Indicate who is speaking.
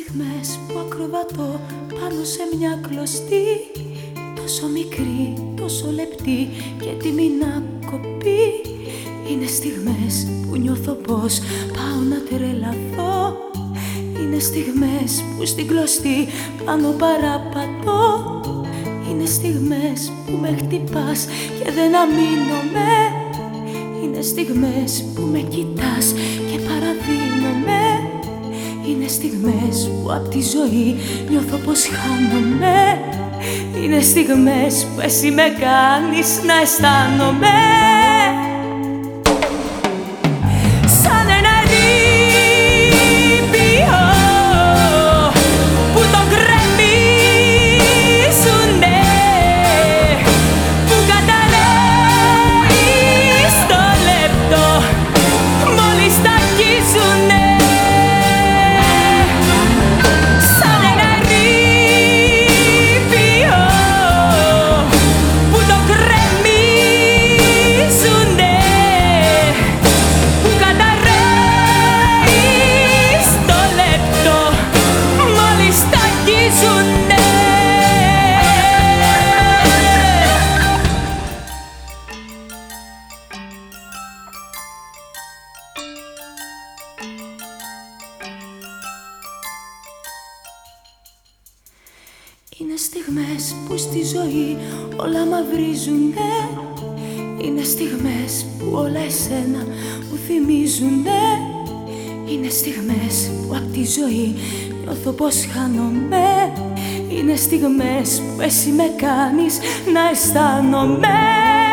Speaker 1: στιγμές που ακροβατώ πάνω σε μια κλωστή Τόσο μικρή, τόσο λεπτή και έτοιμη να κοπεί. Είναι στιγμές που νιώθω πως πάω να τρελαθώ. Είναι στιγμές που στην κλωστή πάνω παραπατώ. Είναι στιγμές που με χτυπάς και δεν αμήνομαι. Είναι στιγμές που με κοιτάς και παραδίνομαι είναι στιγμές που απ' τη ζωή νιώθω πως χάνομαι. Είναι στιγμές που εσύ με κάνεις να αισθάνομαι Είναι στιγμές που στη ζωή όλα μαυρίζουνε. Είναι στιγμές που όλα εσένα μου θυμίζουνε. Είναι στιγμές που απ' τη ζωή νιώθω πως χάνομαι. Είναι στιγμές που εσύ με κάνεις να αισθάνομαι